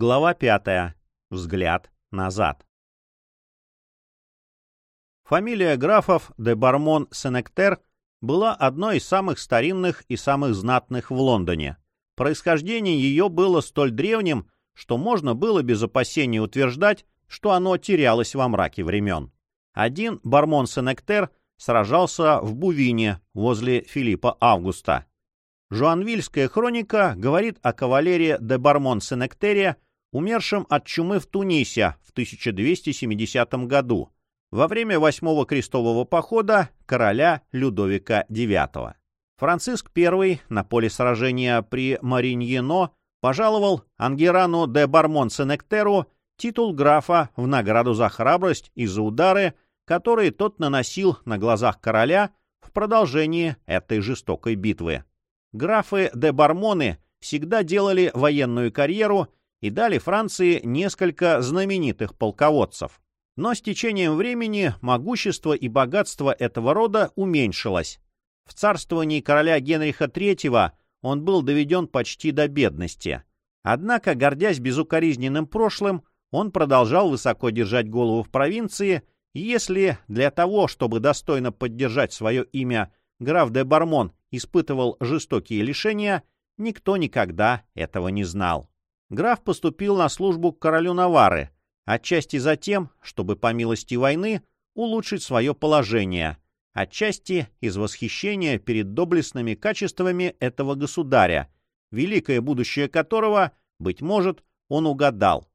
Глава пятая. Взгляд назад. Фамилия графов де Бармон-Сенектер была одной из самых старинных и самых знатных в Лондоне. Происхождение ее было столь древним, что можно было без опасения утверждать, что оно терялось во мраке времен. Один Бармон-Сенектер сражался в Бувине возле Филиппа Августа. Жуанвильская хроника говорит о кавалере де Бармон-Сенектере, умершем от чумы в Тунисе в 1270 году, во время восьмого крестового похода короля Людовика IX. Франциск I на поле сражения при Мариньено пожаловал Ангерану де Бармон-Сенектеру титул графа в награду за храбрость и за удары, которые тот наносил на глазах короля в продолжении этой жестокой битвы. Графы де Бармоны всегда делали военную карьеру и дали Франции несколько знаменитых полководцев. Но с течением времени могущество и богатство этого рода уменьшилось. В царствовании короля Генриха III он был доведен почти до бедности. Однако, гордясь безукоризненным прошлым, он продолжал высоко держать голову в провинции, и если для того, чтобы достойно поддержать свое имя, граф де Бармон испытывал жестокие лишения, никто никогда этого не знал. Граф поступил на службу к королю Навары, отчасти за тем, чтобы по милости войны улучшить свое положение, отчасти из восхищения перед доблестными качествами этого государя, великое будущее которого, быть может, он угадал.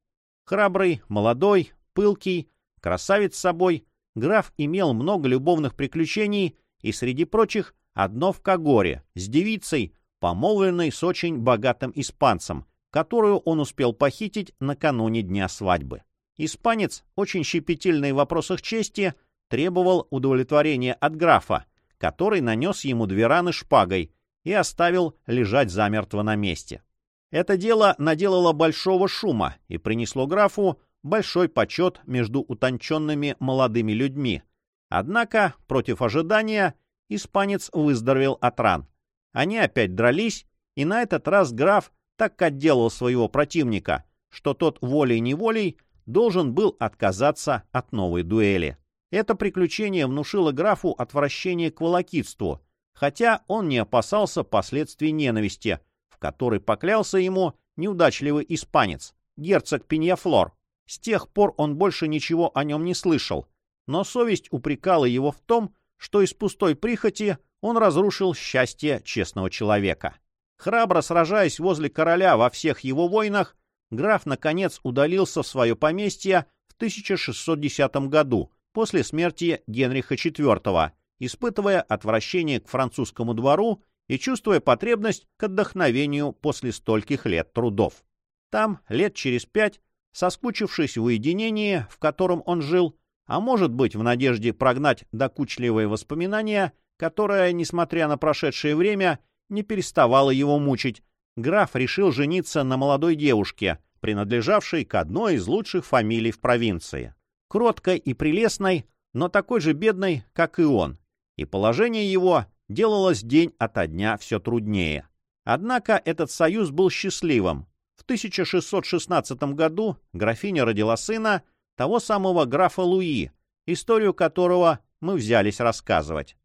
Храбрый, молодой, пылкий, красавец собой, граф имел много любовных приключений и, среди прочих, одно в Кагоре с девицей, помолвленной с очень богатым испанцем, которую он успел похитить накануне дня свадьбы. Испанец, очень щепетильный в вопросах чести, требовал удовлетворения от графа, который нанес ему две раны шпагой и оставил лежать замертво на месте. Это дело наделало большого шума и принесло графу большой почет между утонченными молодыми людьми. Однако, против ожидания, испанец выздоровел от ран. Они опять дрались, и на этот раз граф так отделал своего противника, что тот волей-неволей должен был отказаться от новой дуэли. Это приключение внушило графу отвращение к волокитству, хотя он не опасался последствий ненависти, в которой поклялся ему неудачливый испанец, герцог Пиньяфлор. С тех пор он больше ничего о нем не слышал, но совесть упрекала его в том, что из пустой прихоти он разрушил счастье честного человека. Храбро сражаясь возле короля во всех его войнах, граф, наконец, удалился в свое поместье в 1610 году, после смерти Генриха IV, испытывая отвращение к французскому двору и чувствуя потребность к отдохновению после стольких лет трудов. Там, лет через пять, соскучившись в уединении, в котором он жил, а может быть, в надежде прогнать докучливые воспоминания, которое, несмотря на прошедшее время, не переставало его мучить, граф решил жениться на молодой девушке, принадлежавшей к одной из лучших фамилий в провинции. Кроткой и прелестной, но такой же бедной, как и он. И положение его делалось день ото дня все труднее. Однако этот союз был счастливым. В 1616 году графиня родила сына, того самого графа Луи, историю которого мы взялись рассказывать.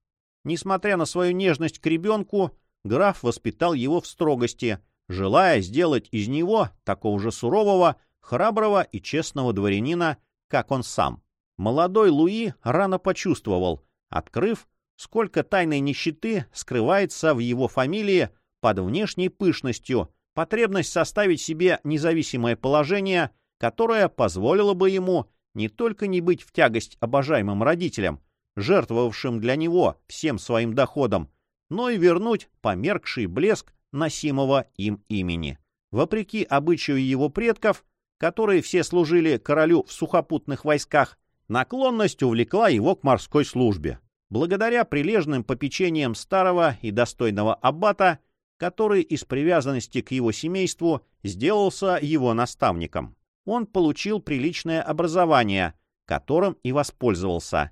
Несмотря на свою нежность к ребенку, граф воспитал его в строгости, желая сделать из него такого же сурового, храброго и честного дворянина, как он сам. Молодой Луи рано почувствовал, открыв, сколько тайной нищеты скрывается в его фамилии под внешней пышностью, потребность составить себе независимое положение которая позволила бы ему не только не быть в тягость обожаемым родителям, жертвовавшим для него всем своим доходом, но и вернуть померкший блеск носимого им имени. Вопреки обычаю его предков, которые все служили королю в сухопутных войсках, наклонность увлекла его к морской службе. Благодаря прилежным попечениям старого и достойного аббата, который из привязанности к его семейству сделался его наставником он получил приличное образование, которым и воспользовался.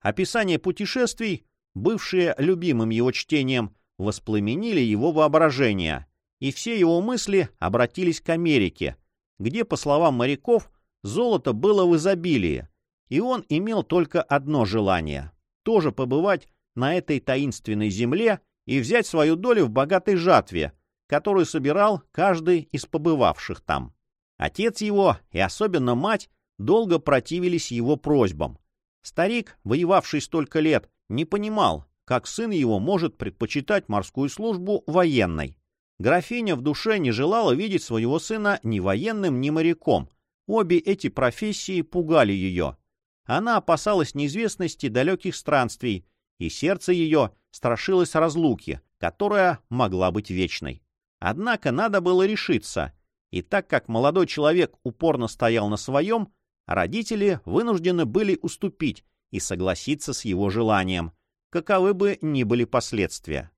Описание путешествий, бывшие любимым его чтением, воспламенили его воображение, и все его мысли обратились к Америке, где, по словам моряков, золото было в изобилии, и он имел только одно желание — тоже побывать на этой таинственной земле и взять свою долю в богатой жатве, которую собирал каждый из побывавших там. Отец его и особенно мать долго противились его просьбам. Старик, воевавший столько лет, не понимал, как сын его может предпочитать морскую службу военной. Графиня в душе не желала видеть своего сына ни военным, ни моряком. Обе эти профессии пугали ее. Она опасалась неизвестности далеких странствий, и сердце ее страшилось разлуки, которая могла быть вечной. Однако надо было решиться, и так как молодой человек упорно стоял на своем, родители вынуждены были уступить и согласиться с его желанием, каковы бы ни были последствия.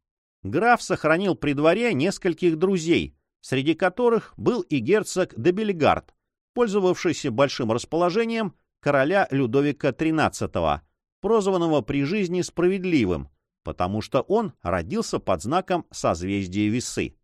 Граф сохранил при дворе нескольких друзей, среди которых был и герцог де Бельгард, пользовавшийся большим расположением короля Людовика XIII, прозванного при жизни справедливым, потому что он родился под знаком созвездия Весы.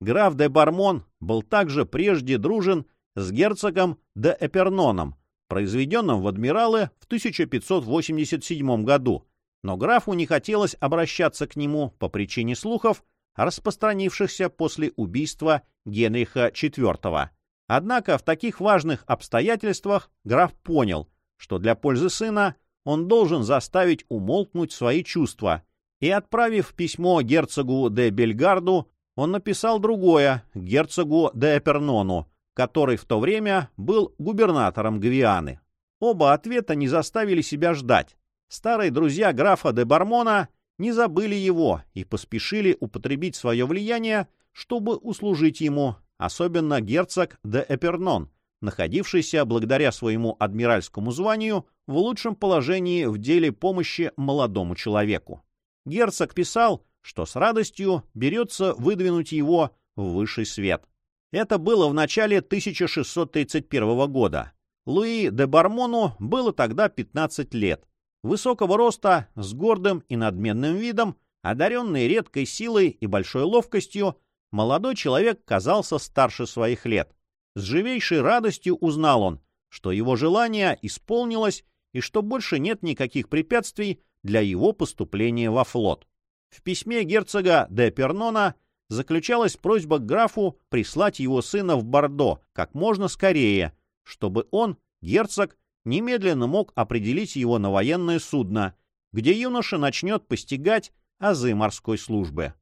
Граф де Бармон был также прежде дружен с герцогом де Эперноном, произведенным в адмиралы в 1587 году, но графу не хотелось обращаться к нему по причине слухов, распространившихся после убийства Генриха IV. Однако в таких важных обстоятельствах граф понял, что для пользы сына он должен заставить умолкнуть свои чувства, и, отправив письмо герцогу де Бельгарду, он написал другое герцогу де Эпернону, который в то время был губернатором Гвианы. Оба ответа не заставили себя ждать. Старые друзья графа де Бармона не забыли его и поспешили употребить свое влияние, чтобы услужить ему, особенно герцог де Эпернон, находившийся благодаря своему адмиральскому званию в лучшем положении в деле помощи молодому человеку. Герцог писал, что с радостью берется выдвинуть его в высший свет. Это было в начале 1631 года. Луи де Бармону было тогда 15 лет. Высокого роста, с гордым и надменным видом, одаренный редкой силой и большой ловкостью, молодой человек казался старше своих лет. С живейшей радостью узнал он, что его желание исполнилось и что больше нет никаких препятствий для его поступления во флот. В письме герцога де Пернона заключалась просьба к графу прислать его сына в Бордо как можно скорее, чтобы он, герцог, немедленно мог определить его на военное судно, где юноша начнет постигать азы морской службы.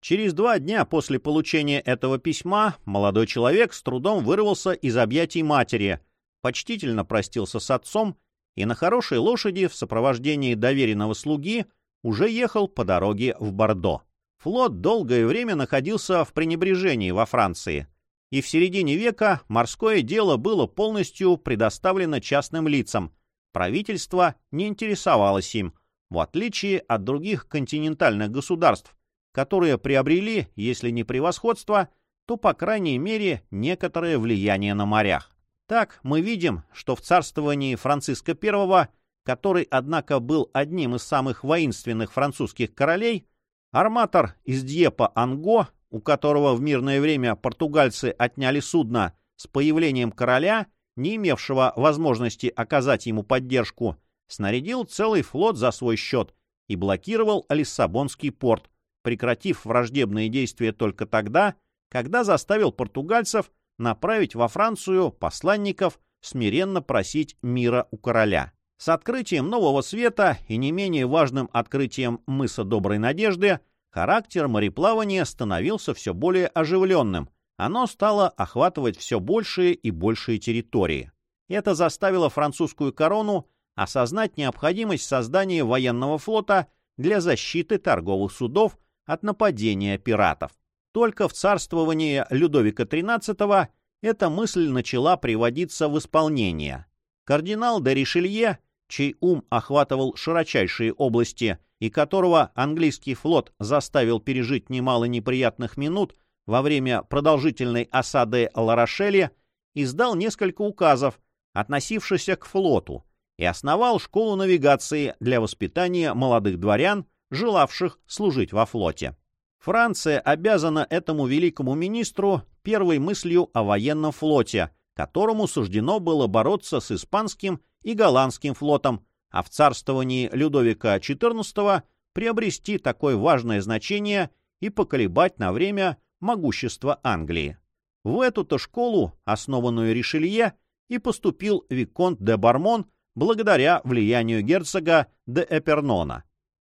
Через два дня после получения этого письма молодой человек с трудом вырвался из объятий матери, почтительно простился с отцом и на хорошей лошади в сопровождении доверенного слуги уже ехал по дороге в Бордо. Флот долгое время находился в пренебрежении во Франции — и в середине века морское дело было полностью предоставлено частным лицам. Правительство не интересовалось им, в отличие от других континентальных государств, которые приобрели, если не превосходство, то, по крайней мере, некоторое влияние на морях. Так мы видим, что в царствовании Франциска I, который, однако, был одним из самых воинственных французских королей, арматор из Дьепа Анго у которого в мирное время португальцы отняли судно с появлением короля, не имевшего возможности оказать ему поддержку, снарядил целый флот за свой счет и блокировал Лиссабонский порт, прекратив враждебные действия только тогда, когда заставил португальцев направить во Францию посланников смиренно просить мира у короля. С открытием нового света и не менее важным открытием мыса Доброй Надежды Характер мореплавания становился все более оживленным. Оно стало охватывать все большие и большие территории. Это заставило французскую корону осознать необходимость создания военного флота для защиты торговых судов от нападения пиратов. Только в царствовании Людовика XIII эта мысль начала приводиться в исполнение. Кардинал де Ришелье, чей ум охватывал широчайшие области – и которого английский флот заставил пережить немало неприятных минут во время продолжительной осады Ларошеля, издал несколько указов, относившихся к флоту, и основал школу навигации для воспитания молодых дворян, желавших служить во флоте. Франция обязана этому великому министру первой мыслью о военном флоте, которому суждено было бороться с испанским и голландским флотом, а в царствовании Людовика XIV приобрести такое важное значение и поколебать на время могущество Англии. В эту-то школу, основанную Ришелье, и поступил Виконт де Бармон благодаря влиянию герцога де Эпернона.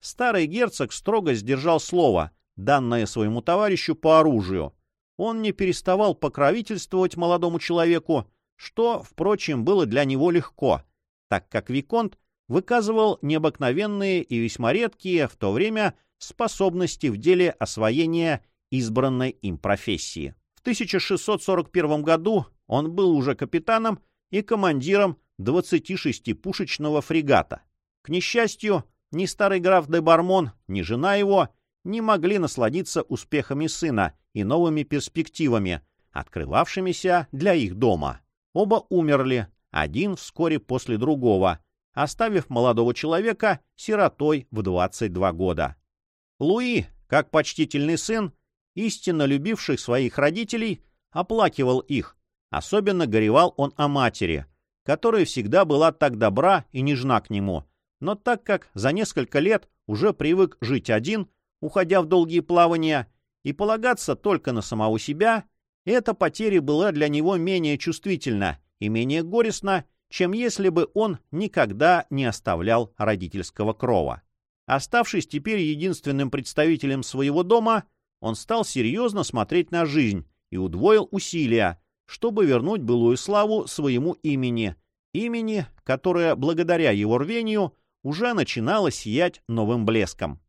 Старый герцог строго сдержал слово, данное своему товарищу по оружию. Он не переставал покровительствовать молодому человеку, что, впрочем, было для него легко, так как Виконт выказывал необыкновенные и весьма редкие в то время способности в деле освоения избранной им профессии. В 1641 году он был уже капитаном и командиром 26-пушечного фрегата. К несчастью, ни старый граф де Бармон, ни жена его не могли насладиться успехами сына и новыми перспективами, открывавшимися для их дома. Оба умерли, один вскоре после другого, оставив молодого человека сиротой в 22 года. Луи, как почтительный сын, истинно любивших своих родителей, оплакивал их. Особенно горевал он о матери, которая всегда была так добра и нежна к нему. Но так как за несколько лет уже привык жить один, уходя в долгие плавания, и полагаться только на самого себя, эта потеря была для него менее чувствительна и менее горестна, чем если бы он никогда не оставлял родительского крова. Оставшись теперь единственным представителем своего дома, он стал серьезно смотреть на жизнь и удвоил усилия, чтобы вернуть былую славу своему имени, имени, которое, благодаря его рвению, уже начинало сиять новым блеском.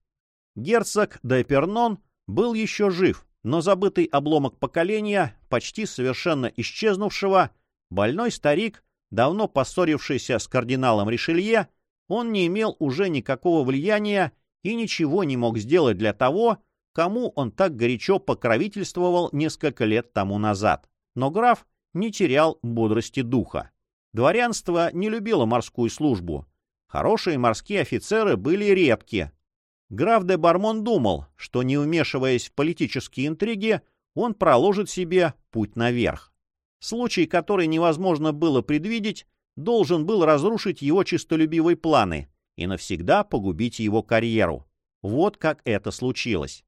Герцог Дайпернон был еще жив, но забытый обломок поколения, почти совершенно исчезнувшего, больной старик, давно поссорившийся с кардиналом Ришелье, он не имел уже никакого влияния и ничего не мог сделать для того, кому он так горячо покровительствовал несколько лет тому назад. Но граф не терял бодрости духа. Дворянство не любило морскую службу. Хорошие морские офицеры были редки. Граф де Бармон думал, что, не вмешиваясь в политические интриги, он проложит себе путь наверх. Случай, который невозможно было предвидеть, должен был разрушить его честолюбивые планы и навсегда погубить его карьеру. Вот как это случилось.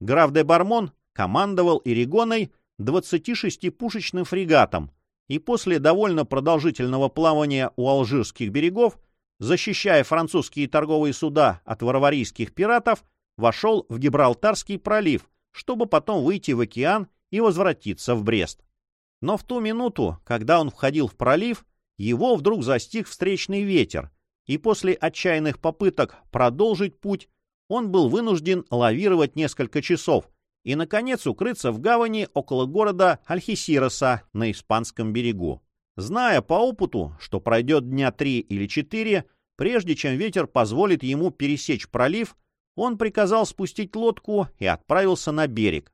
Граф де Бармон командовал Иригоной 26-пушечным фрегатом и после довольно продолжительного плавания у алжирских берегов, защищая французские торговые суда от варварийских пиратов, вошел в Гибралтарский пролив, чтобы потом выйти в океан и возвратиться в Брест. Но в ту минуту, когда он входил в пролив, его вдруг застиг встречный ветер, и после отчаянных попыток продолжить путь он был вынужден лавировать несколько часов и, наконец, укрыться в гавани около города Альхисироса на испанском берегу. Зная по опыту, что пройдет дня три или четыре, прежде чем ветер позволит ему пересечь пролив, он приказал спустить лодку и отправился на берег.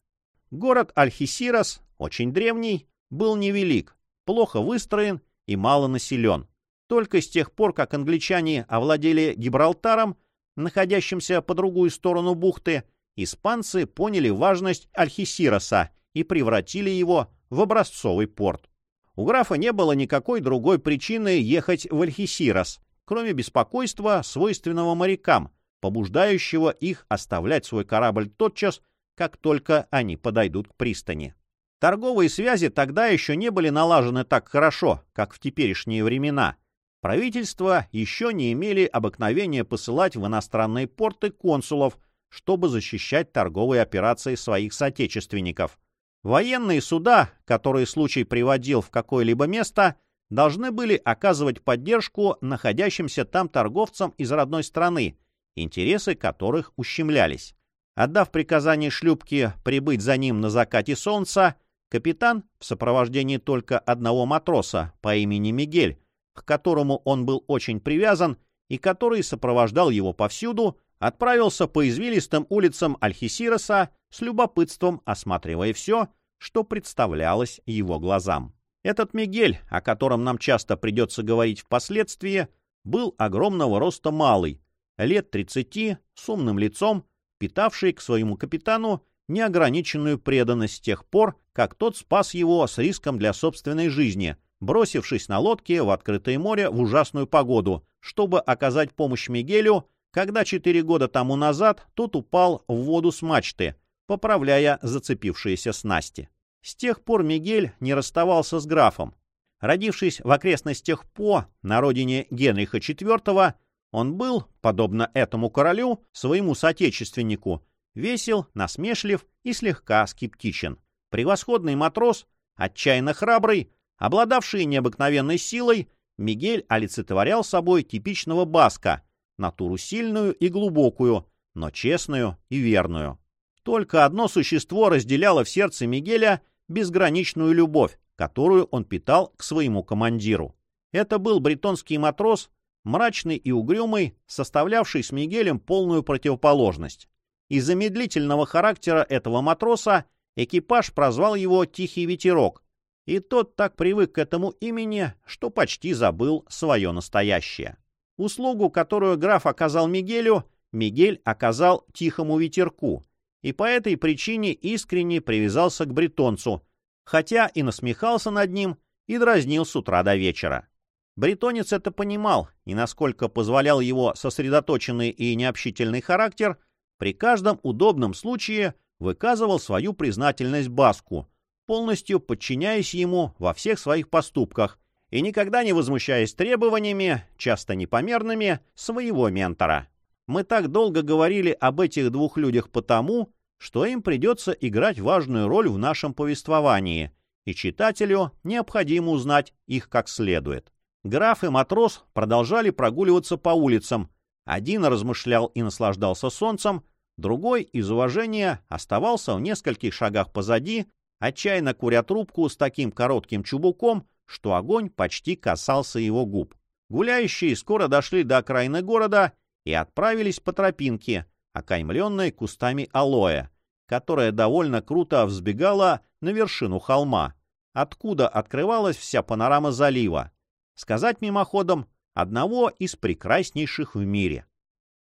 Город Альхисирос, очень древний, был невелик, плохо выстроен и мало населен. Только с тех пор, как англичане овладели Гибралтаром, находящимся по другую сторону бухты, испанцы поняли важность Альхисироса и превратили его в образцовый порт. У графа не было никакой другой причины ехать в Альхисирос, кроме беспокойства, свойственного морякам, побуждающего их оставлять свой корабль тотчас, как только они подойдут к пристани. Торговые связи тогда еще не были налажены так хорошо, как в теперешние времена, Правительства еще не имели обыкновения посылать в иностранные порты консулов, чтобы защищать торговые операции своих соотечественников. Военные суда, которые случай приводил в какое-либо место, должны были оказывать поддержку находящимся там торговцам из родной страны, интересы которых ущемлялись. Отдав приказание шлюпке прибыть за ним на закате солнца, капитан, в сопровождении только одного матроса по имени Мигель, к которому он был очень привязан и который сопровождал его повсюду, отправился по извилистым улицам Альхисироса с любопытством осматривая все, что представлялось его глазам. Этот Мигель, о котором нам часто придется говорить впоследствии, был огромного роста малый, лет 30, с умным лицом, питавший к своему капитану неограниченную преданность с тех пор, как тот спас его с риском для собственной жизни, бросившись на лодке в открытое море в ужасную погоду, чтобы оказать помощь Мигелю, когда четыре года тому назад тот упал в воду с мачты, поправляя зацепившиеся снасти. С тех пор Мигель не расставался с графом. Родившись в окрестностях По, на родине Генриха IV, он был, подобно этому королю, своему соотечественнику, весел, насмешлив и слегка скептичен. Превосходный матрос, отчаянно храбрый, обладавший необыкновенной силой, Мигель олицетворял собой типичного баска, натуру сильную и глубокую, но честную и верную. Только одно существо разделяло в сердце Мигеля безграничную любовь, которую он питал к своему командиру. Это был бретонский матрос, мрачный и угрюмый, составлявший с Мигелем полную противоположность. Из-за медлительного характера этого матроса экипаж прозвал его «Тихий ветерок», и тот так привык к этому имени, что почти забыл свое настоящее. Услугу, которую граф оказал Мигелю, Мигель оказал Тихому ветерку, и по этой причине искренне привязался к бретонцу, хотя и насмехался над ним и дразнил с утра до вечера. Бретонец это понимал, и насколько позволял его сосредоточенный и необщительный характер, при каждом удобном случае выказывал свою признательность Баску, полностью подчиняясь ему во всех своих поступках и никогда не возмущаясь требованиями, часто непомерными, своего ментора. Мы так долго говорили об этих двух людях потому, что им придется играть важную роль в нашем повествовании, и читателю необходимо узнать их как следует. Граф и матрос продолжали прогуливаться по улицам. Один размышлял и наслаждался солнцем, другой из уважения оставался в нескольких шагах позади, отчаянно куря трубку с таким коротким чубуком, что огонь почти касался его губ. Гуляющие скоро дошли до окраины города и отправились по тропинке, окаймленной кустами алоэ, которая довольно круто взбегала на вершину холма, откуда открывалась вся панорама залива сказать мимоходом, одного из прекраснейших в мире.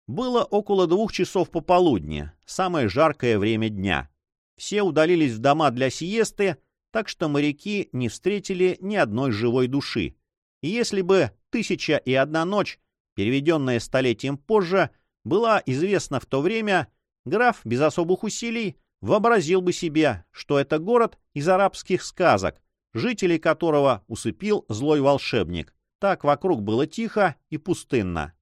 Было около двух часов пополудни, самое жаркое время дня. Все удалились в дома для сиесты, так что моряки не встретили ни одной живой души. И если бы «Тысяча и одна ночь», переведенная столетием позже, была известна в то время, граф без особых усилий вообразил бы себе, что это город из арабских сказок, жителей которого усыпил злой волшебник. Так вокруг было тихо и пустынно.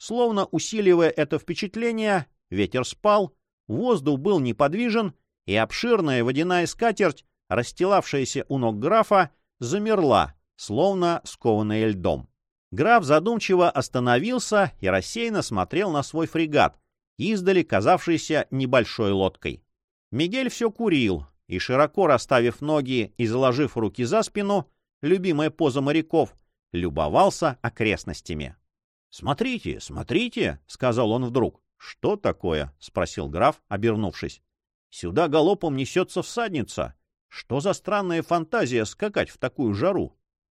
Словно усиливая это впечатление, ветер спал, воздух был неподвижен, и обширная водяная скатерть, расстилавшаяся у ног графа, замерла, словно скованная льдом. Граф задумчиво остановился и рассеянно смотрел на свой фрегат, издали казавшийся небольшой лодкой. Мигель все курил, и, широко расставив ноги и заложив руки за спину, любимая поза моряков, любовался окрестностями. «Смотрите, смотрите!» — сказал он вдруг. «Что такое?» — спросил граф, обернувшись. «Сюда галопом несется всадница. Что за странная фантазия скакать в такую жару?»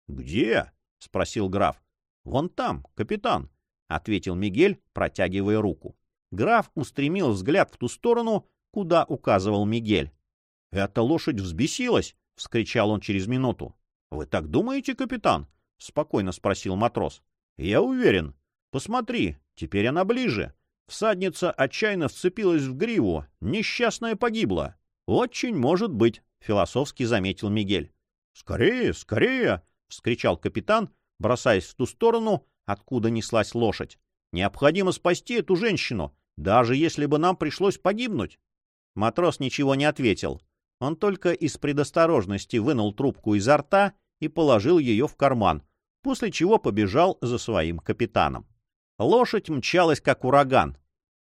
«Где?» — спросил граф. «Вон там, капитан», — ответил Мигель, протягивая руку. Граф устремил взгляд в ту сторону, куда указывал Мигель. «Эта лошадь взбесилась!» — вскричал он через минуту. «Вы так думаете, капитан?» — спокойно спросил матрос. «Я уверен. Посмотри, теперь она ближе. Всадница отчаянно вцепилась в гриву. Несчастная погибла». «Очень может быть», — философски заметил Мигель. «Скорее, скорее!» — вскричал капитан, бросаясь в ту сторону, откуда неслась лошадь. «Необходимо спасти эту женщину, даже если бы нам пришлось погибнуть». Матрос ничего не ответил. Он только из предосторожности вынул трубку изо рта и положил ее в карман, после чего побежал за своим капитаном. Лошадь мчалась, как ураган.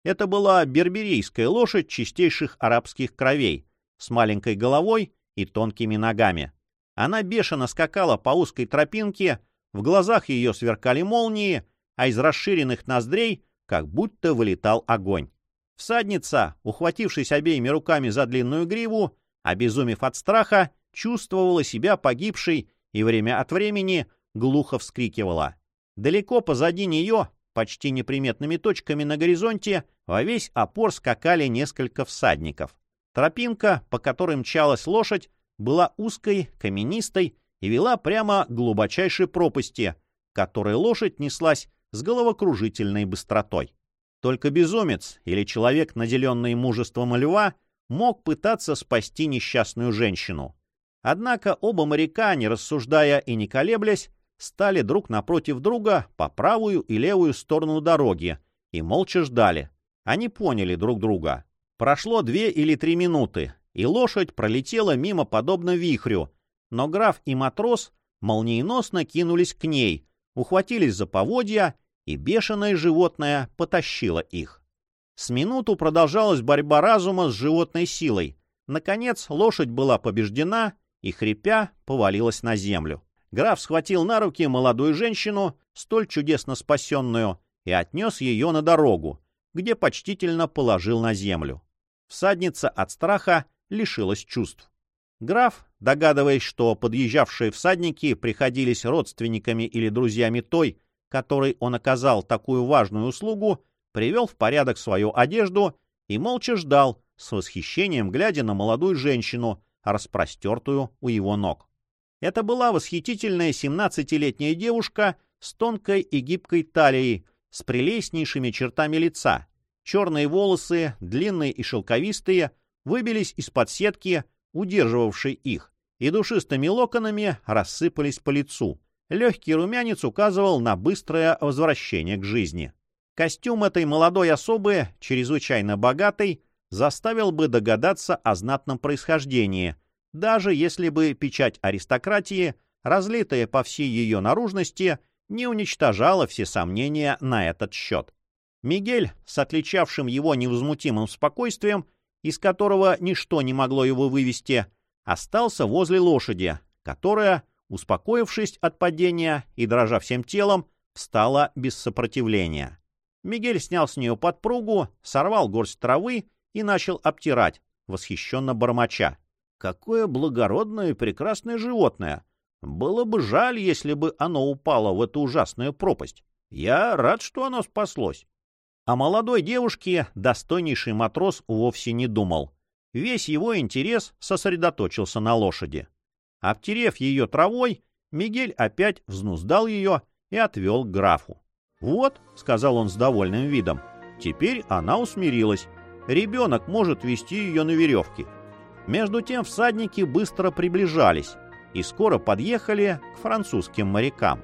Это была берберийская лошадь чистейших арабских кровей, с маленькой головой и тонкими ногами. Она бешено скакала по узкой тропинке, в глазах ее сверкали молнии, а из расширенных ноздрей как будто вылетал огонь. Всадница, ухватившись обеими руками за длинную гриву, обезумев от страха, чувствовала себя погибшей и время от времени глухо вскрикивала. Далеко позади нее, почти неприметными точками на горизонте, во весь опор скакали несколько всадников. Тропинка, по которой мчалась лошадь, была узкой, каменистой и вела прямо к глубочайшей пропасти, которой лошадь неслась с головокружительной быстротой. Только безумец или человек, наделенный мужеством льва, мог пытаться спасти несчастную женщину. Однако оба моряка, не рассуждая и не колеблясь, стали друг напротив друга по правую и левую сторону дороги и молча ждали. Они поняли друг друга. Прошло две или три минуты, и лошадь пролетела мимо подобно вихрю, но граф и матрос молниеносно кинулись к ней, ухватились за поводья, и бешеное животное потащило их. С минуту продолжалась борьба разума с животной силой. Наконец лошадь была побеждена и, хрипя, повалилась на землю. Граф схватил на руки молодую женщину, столь чудесно спасенную, и отнес ее на дорогу, где почтительно положил на землю. Всадница от страха лишилась чувств. Граф, догадываясь, что подъезжавшие всадники приходились родственниками или друзьями той, которой он оказал такую важную услугу, привел в порядок свою одежду и молча ждал, с восхищением глядя на молодую женщину, распростертую у его ног. Это была восхитительная семнадцатилетняя девушка с тонкой и гибкой талией, с прелестнейшими чертами лица. Черные волосы, длинные и шелковистые, выбились из-под сетки, удерживавшей их, и душистыми локонами рассыпались по лицу. Легкий румянец указывал на быстрое возвращение к жизни. Костюм этой молодой особы, чрезвычайно богатый, заставил бы догадаться о знатном происхождении, даже если бы печать аристократии, разлитая по всей ее наружности, не уничтожала все сомнения на этот счет. Мигель, с отличавшим его невозмутимым спокойствием, из которого ничто не могло его вывести, остался возле лошади, которая, успокоившись от падения и дрожа всем телом, встала без сопротивления. Мигель снял с нее подпругу, сорвал горсть травы и начал обтирать, восхищенно бормоча. Какое благородное и прекрасное животное! Было бы жаль, если бы оно упало в эту ужасную пропасть. Я рад, что оно спаслось. О молодой девушке достойнейший матрос вовсе не думал. Весь его интерес сосредоточился на лошади. Обтерев ее травой, Мигель опять взнуздал ее и отвел к графу. «Вот», — сказал он с довольным видом, — «теперь она усмирилась. Ребенок может вести ее на веревке». Между тем всадники быстро приближались и скоро подъехали к французским морякам.